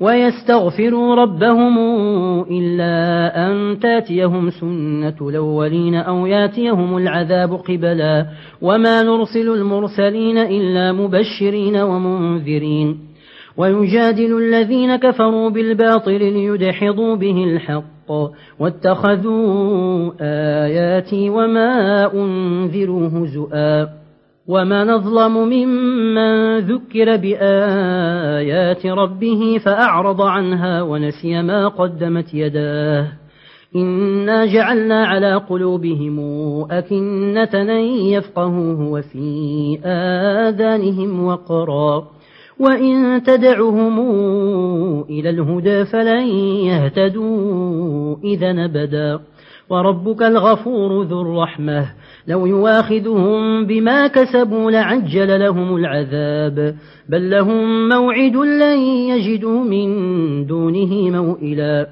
ويستغفروا ربهم إلا أن تاتيهم سنة الأولين أو ياتيهم العذاب قبلا وما نرسل المرسلين إلا مبشرين ومنذرين ويجادل الذين كفروا بالباطل ليدحضوا به الحق واتخذوا آياتي وما أنذروا هزؤا ومن أظلم ممن ذكر بآيات ربه فأعرض عنها ونسي ما قدمت يداه. إنا جعلنا على قلوبهم أكنة أن يفقهوه وفي آذانهم وقرا. وإن تدعهم إلى الهدى فلن يهتدوا إذا نبدا. وربك الغفور ذو الرحمة. لو يواخذهم بما كسبوا لعجل لهم العذاب. بل لهم موعد لن يجدوا من دونه موئلا.